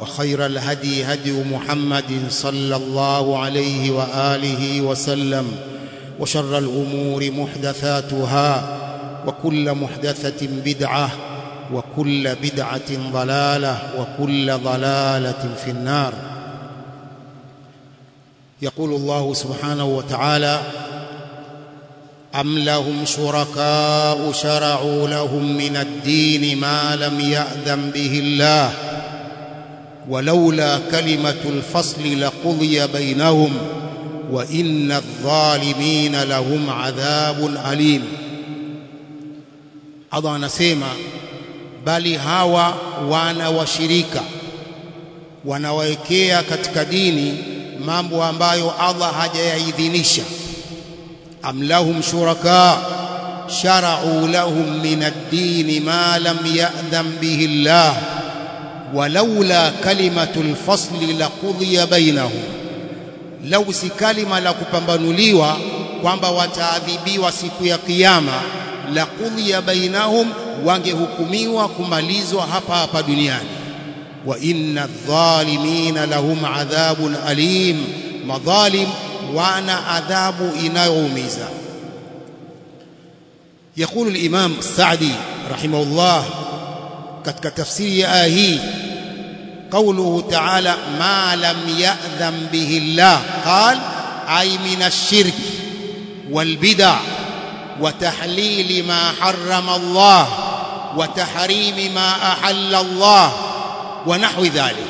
وخير الهدي هدي محمد صلى الله عليه وآله وسلم وشر الأمور محدثاتها وكل محدثة بدعة وكل بدعة ضلالة وكل ضلالة في النار. يقول الله سبحانه وتعالى أم لهم شركاء شرعوا لهم من الدين ما لم يأذن به الله ولولا كلمة الفصل لقضي بينهم وإن الظالمين لهم عذاب أليم Allah anasema bali hawa wana washirika wanawekea katika dini mambo ambayo Allah hajayaidhinisha am lahum shuraka shara'u lahum min ad-din ma lam ya'dhan bihi Allah walaula kalimatul lfasli laqudhiya bainahum, lau si kalima la kupambanuliwa kwamba wataadhibiwa siku ya Kiyama, laqudhiya bainahum, wangehukumiwa kumalizwa hapa hapa duniani. Wa inna dhalimina lahum adhabun alim, madhalim wana adhabu inayoumiza. Yaqulu al-Imam Saadi rahimahullah katika tafsiri ya aya hii قوله تعالى ما لم يأذن به الله قال أي من الشرك والبدع وتحليل ما حرم الله وتحريم ما أحل الله ونحو ذلك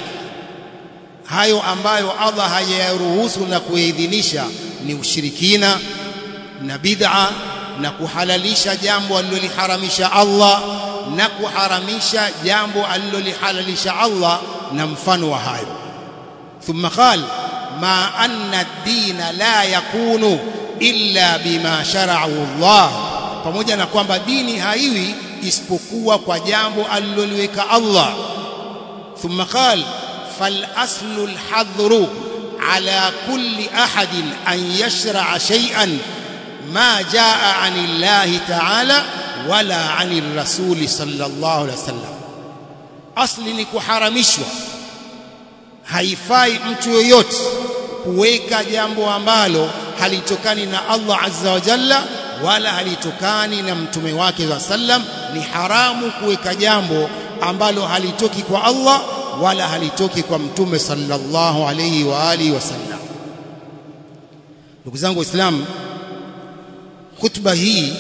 hayo ambayo Allah hayaruhusu na kuidhinisha ni ushirikina na bid'a na kuhalalisha jambo aliloliharamisha Allah na kuharamisha jambo alilolihalalisha Allah na mfano wa hayo thumma qala ma anna ad-din la yakunu illa bima shara'ahu Allah pamoja na kwamba dini haiwi isipokuwa kwa jambo aliloliweka Allah thumma qala fal aslu al-hadru ala kulli ahadin an yashra'a shay'an ma jaa 'ani Allah ta'ala wala ani rasuli sallallahu alaihi wasallam. Asli ni kuharamishwa. Haifai mtu yoyote kuweka jambo ambalo halitokani na Allah azza wa jalla wala halitokani na mtume wake wa sallam ni haramu kuweka jambo ambalo halitoki kwa Allah wala halitoki kwa mtume sallallahu alayhi wa alihi wasallam. Ndugu zangu waislamu khutba hii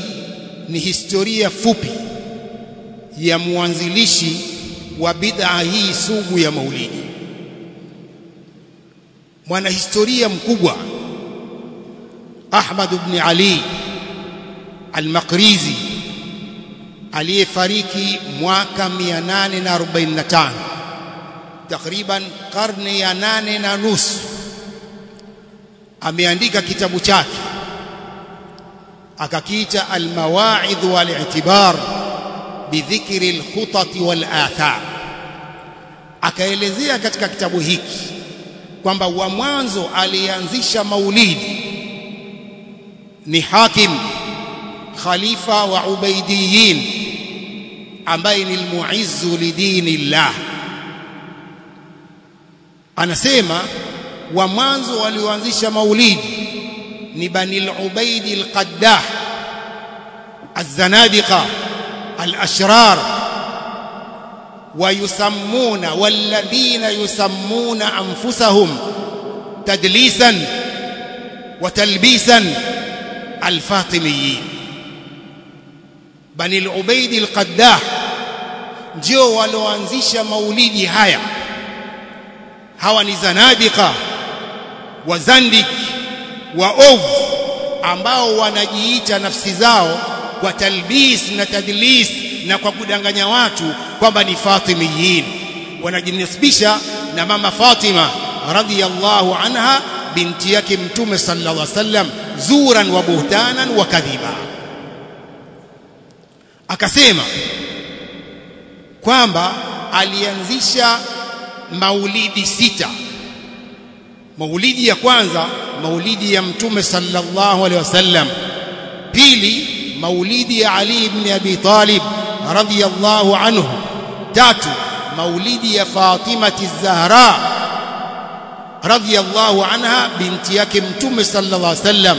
ni historia fupi ya mwanzilishi wa bid'a hii sugu ya maulidi. Mwanahistoria mkubwa Ahmad ibn Ali al-Maqrizi aliyefariki mwaka 845 takriban karne ya nane na nusu ameandika kitabu chake akakiita almawaidh walitibar bidhikri al-khutat akaelezea katika kitabu hiki kwamba wa mwanzo alianzisha maulidi ni hakim khalifa wa ubaidiyin ambaye ni almuizzu lidinillah anasema wa mwanzo walioanzisha maulidi ni bani al-ubaidi al-qaddah الزنادقه الاشرار ويسمون والذين يسمون انفسهم تدليسا وتلبيسا الفاطميين بني العبيد القداح ndio walioanzisha maulidi haya hawa ni zanadika wazandik waovu ambao wanajiita nafsi zao kwa talbis na tadlis na kwa kudanganya watu kwamba ni Fatimiyin wanajinisbisha na mama Fatima radhiyallahu anha binti yake mtume sallallahu alaihi wasallam zuran wa buhtanan wa kadhiba. Akasema kwamba alianzisha maulidi sita. Maulidi ya kwanza maulidi ya mtume sallallahu alaihi wasallam pili maulidi ya Ali ibn Abi Talib radhiyallahu anhu tatu maulidi ya Fatima az-Zahra radhiyallahu anha binti yake mtume sallallahu alaihi wasallam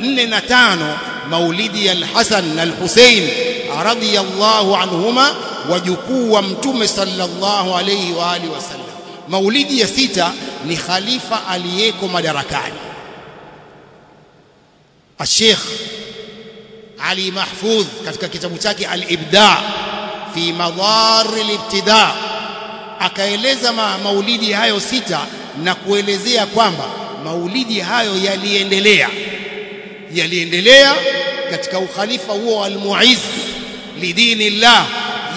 nne na tano maulidi ya al-Hasan na al-Husain radhiyallahu anhuma wajukuu wa mtume sallallahu alaihi wa alihi wasallam maulidi ya sita ni khalifa aliyeko madarakani الشيخ علي محفوظ katika kitabu chake al-ibda fi madar al-ibtida akaeleza ma maulidi hayo sita na kuelezea kwamba maulidi hayo yaliendelea yaliendelea katika ukhalifa huo al-muizz lidinillah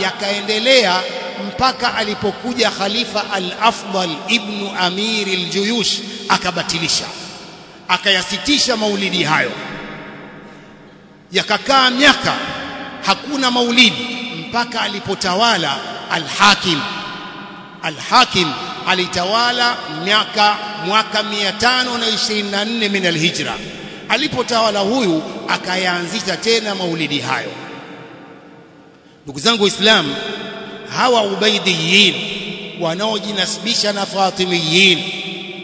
yakaendelea mpaka alipokuja khalifa al-afdal ibn amir al-juyush akabatilisha akayasitisha maulidi hayo. Yakakaa miaka hakuna maulidi mpaka alipotawala al-hakim. Al-hakim alitawala miaka mwaka 524 min al-hijra. Alipotawala huyu akayaanzisha tena maulidi hayo. Ndugu zangu waislamu hawa ubaidiyin wanaojinasibisha na fatimiyin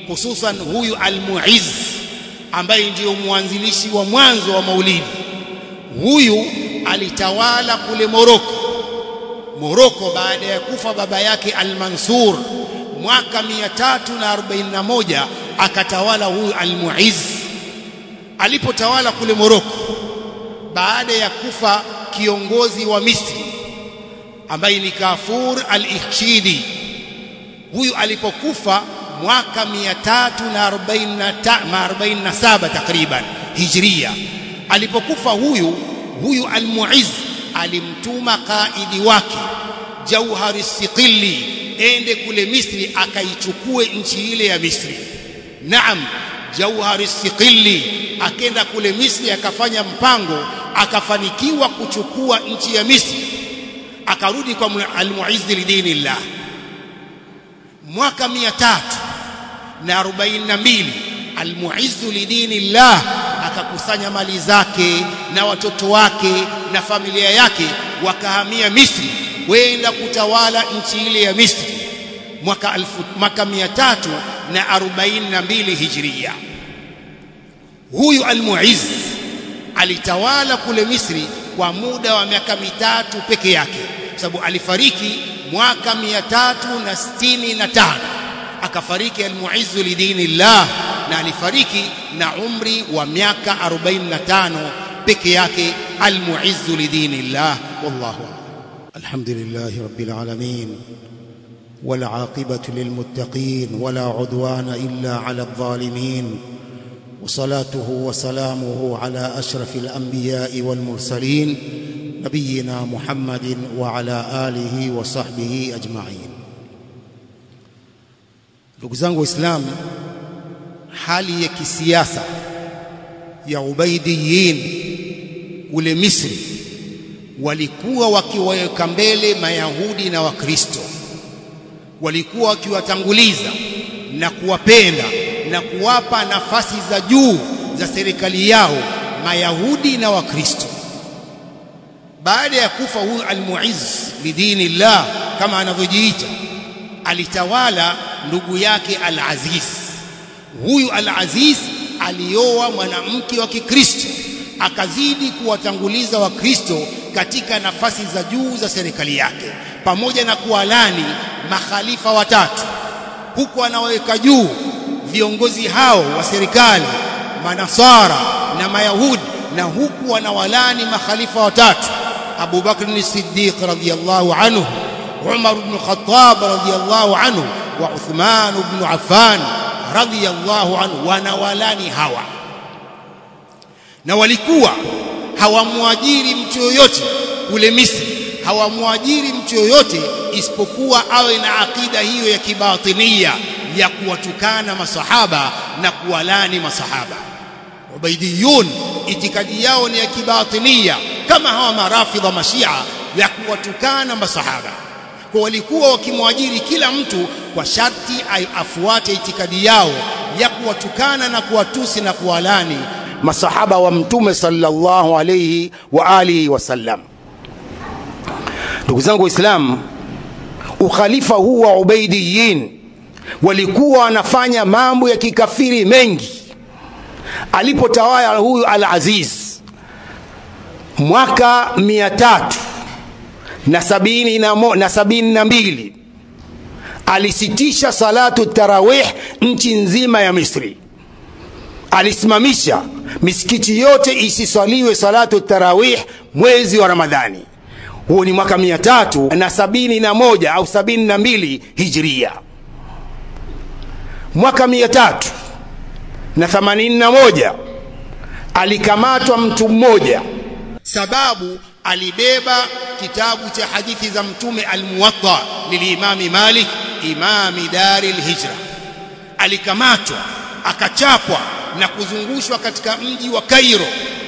hususan huyu almuiz ambaye ndiyo mwanzilishi wa mwanzo wa maulidi. Huyu alitawala kule Moroko Moroko baada ya kufa baba yake Al-Mansur mwaka 341 akatawala huyu al-Muiz alipotawala kule Moroko baada ya kufa kiongozi wa Misri ambaye ni Kafur al-Ikhshidi. Huyu alipokufa mwaka 347 takriban hijria. Alipokufa huyu huyu al-Muizz alimtuma kaidi wake Jauhari Siqili ende kule Misri akaichukue nchi ile ya Misri. Naam Jauhari Siqili akenda kule Misri akafanya mpango akafanikiwa kuchukua nchi ya Misri akarudi kwa al-Muizz lidinillah. Mwaka 342 al-Muizz lidinillah akakusanya mali zake na watoto wake na familia yake wakahamia Misri wenda kutawala nchi ile ya Misri. Mwaka alfu, mwaka 342 hijria huyu al-Muizz alitawala kule Misri kwa muda wa miaka mitatu peke yake sababu alifariki mwaka 365 akafariki al-Muizz lidinillah na alifariki na umri wa miaka 45 peke yake al-Muizz lidinillah wallahu alhamdulillah rabbil alamin والعاقبة للمتقين ولا عدوان إلا على الظالمين وصلاته وسلامه على أشرف الأنبياء والمرسلين نبينا محمد وعلى آله وصحبه أجمعين ndugu zangu waislamu hali ya kisiasa ya ubaidiyin kule Misri walikuwa wakiwaweka mbele mayahudi na wakristo walikuwa wakiwatanguliza na kuwapenda na kuwapa nafasi za juu za serikali yao Mayahudi na Wakristo. Baada ya kufa huyu Almuizz lidinillah kama anavyojiita, alitawala ndugu yake Al-Aziz. Huyu alaziz alioa mwanamke wa Kikristo, akazidi kuwatanguliza Wakristo katika nafasi za juu za serikali yake, pamoja na kuwalani makhalifa watatu, huku anawaweka juu viongozi hao wa serikali manasara na mayahudi na huku wanawalani makhalifa watatu Abu Bakr as-Siddiq radhiyallahu anhu Umar ibn Khattab radhiyallahu anhu wa Uthman ibn Affan radhiyallahu anhu. Wanawalani hawa. Na walikuwa hawamwajiri mtu yoyote kule Misri hawamwajiri mtu yoyote isipokuwa awe na akida hiyo ya kibatinia ya kuwatukana masahaba na kuwalani masahaba. Ubaidiyun itikadi yao ni ya kibatilia kama hawa marafidha mashia ya kuwatukana masahaba. Kwa walikuwa wakimwajiri kila mtu kwa sharti afuate itikadi yao ya kuwatukana na kuwatusi na kuwalani masahaba wa mtume sallallahu alayhi wa alihi wasallam ndugu zangu waislamu ukhalifa huu wa ubaidiyin walikuwa wanafanya mambo ya kikafiri mengi. Alipotawala huyu al-Aziz mwaka mia tatu na sabini na, mo, na sabini na mbili alisitisha salatu tarawih nchi nzima ya Misri. Alisimamisha misikiti yote isiswaliwe salatu tarawih mwezi wa Ramadhani. Huo ni mwaka mia tatu na sabini na moja au sabini na mbili hijria mwaka mia tatu na themanini na moja alikamatwa mtu mmoja sababu alibeba kitabu cha hadithi za mtume almuwatta lilimami malik imami dari lhijra alikamatwa akachapwa na kuzungushwa katika mji wa kairo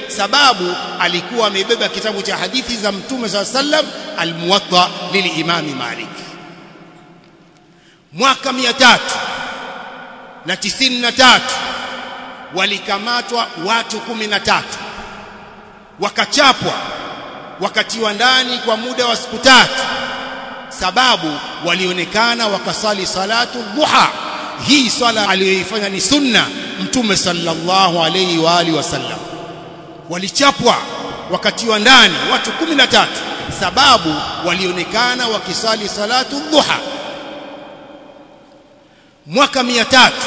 sababu alikuwa amebeba kitabu cha hadithi za mtume saa sallam almuwatta lilimami malik. Mwaka mia tatu na tisini na tatu walikamatwa watu kumi na tatu wakachapwa wakatiwa ndani kwa muda wa siku tatu sababu walionekana wakasali salatu duha hii swala aliyoifanya ni sunna mtume sallallahu alayhi wa alihi wasallam walichapwa wakatiwa ndani watu kumi na tatu sababu walionekana wakisali salatu duha mwaka mia tatu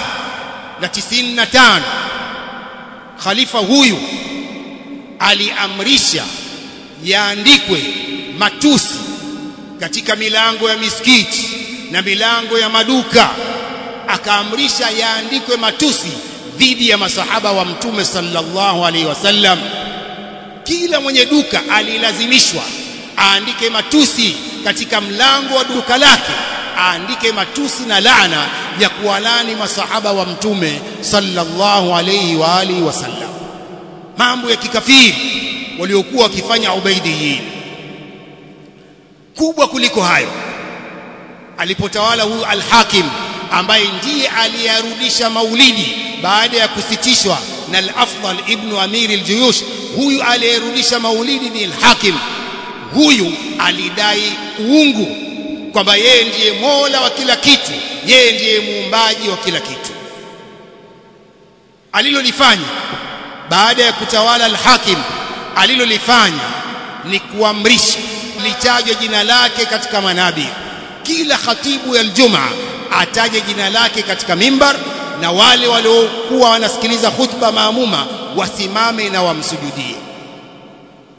na tisini na tano khalifa huyu aliamrisha yaandikwe matusi katika milango ya misikiti na milango ya maduka. Akaamrisha yaandikwe matusi dhidi ya masahaba wa mtume sallallahu alaihi wasallam. Kila mwenye duka alilazimishwa aandike matusi katika mlango wa duka lake aandike matusi na laana ya kuwalani masahaba wa mtume sallallahu alayhi wa alihi wasallam. Mambo ya kikafiri waliokuwa wakifanya ubaidiyin kubwa kuliko hayo alipotawala huyu alhakim ambaye ndiye aliyarudisha maulidi baada ya kusitishwa na al-Afdal ibn Amir al-Juyush huyu aliyerudisha maulidi ni al-Hakim. Huyu alidai uungu kwamba yeye ndiye mola wa kila kitu yeye ndiye muumbaji wa kila kitu. Alilolifanya baada ya kutawala al-Hakim alilolifanya ni kuamrisha litajwe jina lake katika manabii. Kila khatibu ya Ijumaa ataje jina lake katika mimbar na wale waliokuwa wanasikiliza khutba maamuma wasimame na wamsujudie.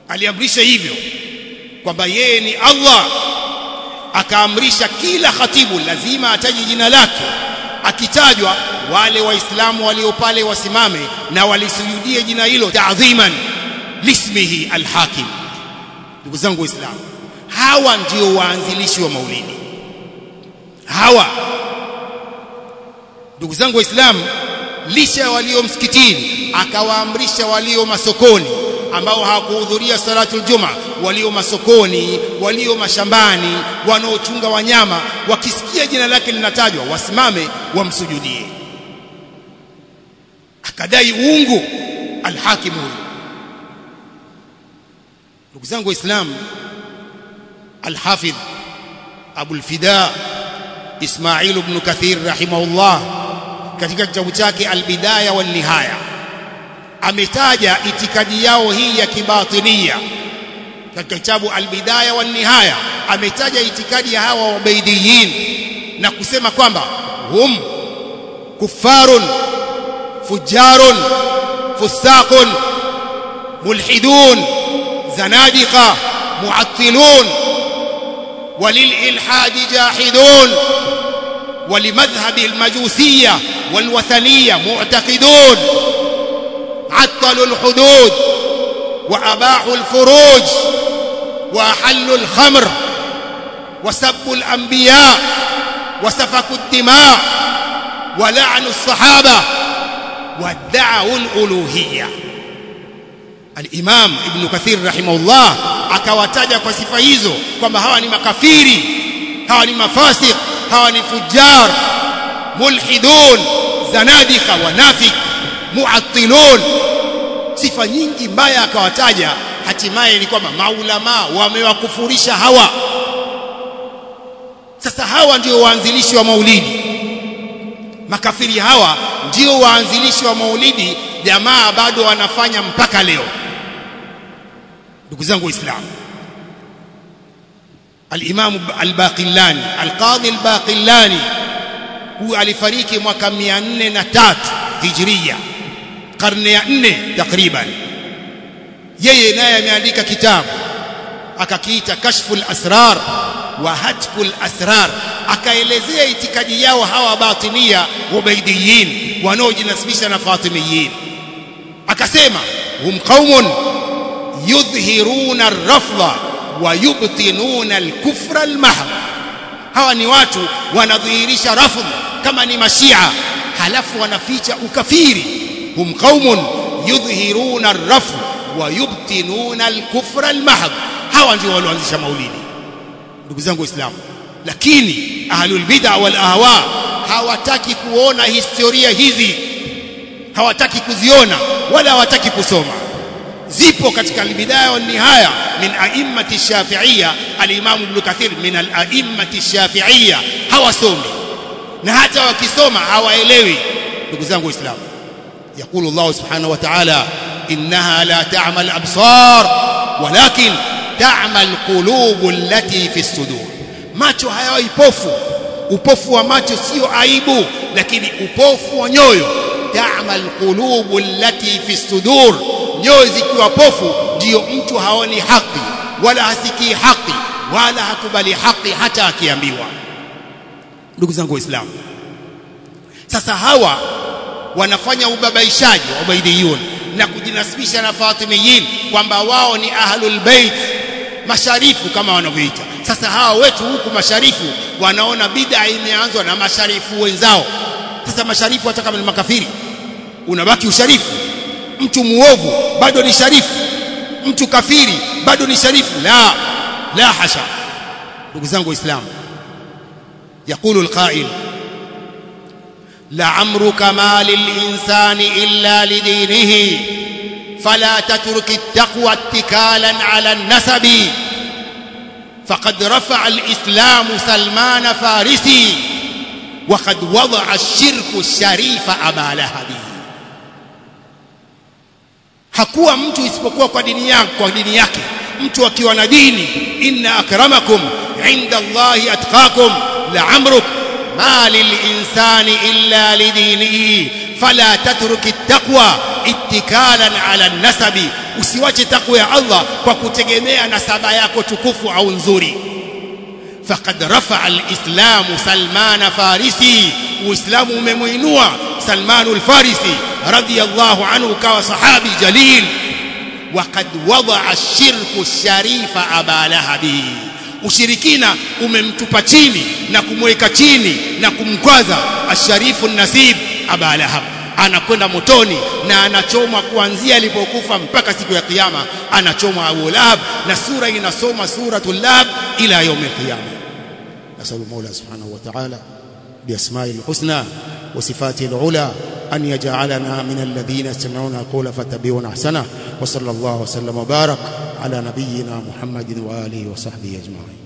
Aliamrisha hivyo kwamba yeye ni Allah akaamrisha kila khatibu lazima ataje jina lake akitajwa wale waislamu walio pale wasimame na walisujudie jina hilo ta'dhiman lismihi alhakim. Ndugu zangu waislamu hawa ndio waanzilishi wa maulidi. Hawa ndugu zangu waislamu lisha walio msikitini akawaamrisha walio masokoni ambao hawakuhudhuria salatul juma walio masokoni walio mashambani wanaochunga wanyama wakisikia jina lake linatajwa wasimame wamsujudie. Akadai uungu alhakim huyu ndugu zangu waislamu alhafidh abul fida ismail ibn kathir rahimahullah katika kitabu chake albidaya wan nihaya ametaja itikadi yao hii ya kibatinia katika kitabu albidaya wan nihaya ametaja itikadi ya hawa wabaidiyin na kusema kwamba hum kuffarun fujarun fusaqun mulhidun zanadiqa mu'attilun وللإلحاد جاحدون ولمذهب المجوسية والوثنية معتقدون عطلوا الحدود وأباحوا الفروج وأحلوا الخمر وسبوا الأنبياء وسفكوا الدماء ولعنوا الصحابة وادعوا الألوهية. الإمام ابن كثير رحمه الله akawataja kwa sifa hizo kwamba hawa ni makafiri hawa ni mafasik hawa ni fujar mulhidun zanadika wanafik muattilun. Sifa nyingi mbaya akawataja hatimaye ni kwamba maulama wamewakufurisha hawa. Sasa hawa ndio waanzilishi wa maulidi. Makafiri hawa ndio waanzilishi wa maulidi jamaa bado wanafanya mpaka leo. Ndugu zangu waislamu al-Imam al-Baqillani al-Qadhi al-Baqillani huyu alifariki mwaka 403 Hijria karne ya 4 takriban. Yeye naye ameandika kitabu akakiita Kashful Asrar wa hatful Asrar akaelezea itikadi yao hawa batinia ubaidiyin wanaojinasibisha na Fatimiyin akasema hum qaumun yudhhiruna ar-rafdha wa yubtinuna al-kufra al-mahd hawa ni watu wanadhihirisha rafdh kama ni mashia halafu wanaficha ukafiri hum qaumun yudhhiruna ar-rafdh wa yubtinuna al-kufra al-mahd. Hawa ndio walioanzisha maulidi ndugu zangu waislamu. Lakini ahlul bid'a wal ahwa hawataki kuona historia hizi hawataki kuziona wala hawataki kusoma. Zipo katika albidaya wa nihaya min a'immati shafi'iyya al-imam ibn kathir min al-a'immati shafi'iyya hawasomi na hata wakisoma hawaelewi ndugu zangu waislamu يقول الله سبحانه وتعالى إنها لا تعمى الأبصار ولكن تعمى القلوب التي في الصدور macho hayawi pofu upofu wa macho sio aibu lakini upofu wa nyoyo ta'mal qulubu allati fi sudur nyoyo zikiwa pofu ndiyo mtu haoni haki wala hasikii haki wala hakubali haki hata akiambiwa ndugu zangu waislamu sasa hawa wanafanya ubabaishaji wa ubaidiyun na kujinasibisha na Fatimiyin kwamba wao ni ahlul bait masharifu kama wanavyoita. Sasa hawa wetu huku masharifu wanaona bid'a imeanzwa na masharifu wenzao. Sasa masharifu hata kama ni makafiri, unabaki usharifu. Mtu muovu bado ni sharifu, mtu kafiri bado ni sharifu. La, la hasha, ndugu zangu Waislamu, yaqulu alqa'il لعمرك ما للإنسان إلا لدينه. فلا تترك التقوى اتكالا على النسب. فقد رفع الإسلام سلمان فارسي وقد وضع الشرك الشريف أبا لهب hakuwa mtu isipokuwa kwa dini yake kwa inna akramakum inda Allahi atqakum la amruk lil insani illa lidinihi fala tatruki at-taqwa ittikalan ala an-nasabi usiwache takwa ya Allah kwa kutegemea nasaba yako tukufu au nzuri faqad rafa'a al-islam Salman Farisi uislamu umemuinua Salman al-Farisi radiyallahu anhu kawa sahabi jalil وقد وضع الشرك الشريف أبا لهب ushirikina umemtupa chini na kumweka chini na kumkwaza. Asharifu nasib aba lahab. Anakwenda motoni na anachomwa kuanzia alipokufa mpaka siku ya kiyama. Anachomwa Abu Lahab na sura inasoma suratul Lahab ila nasallu Mola subhanahu wa ta'ala biasma'il husna wa sifatil ula أن يجعلنا من الذين يستمعون القول فاتبعون أحسنه وصلى الله وسلم وبارك على نبينا محمد وآله وصحبه أجمعين.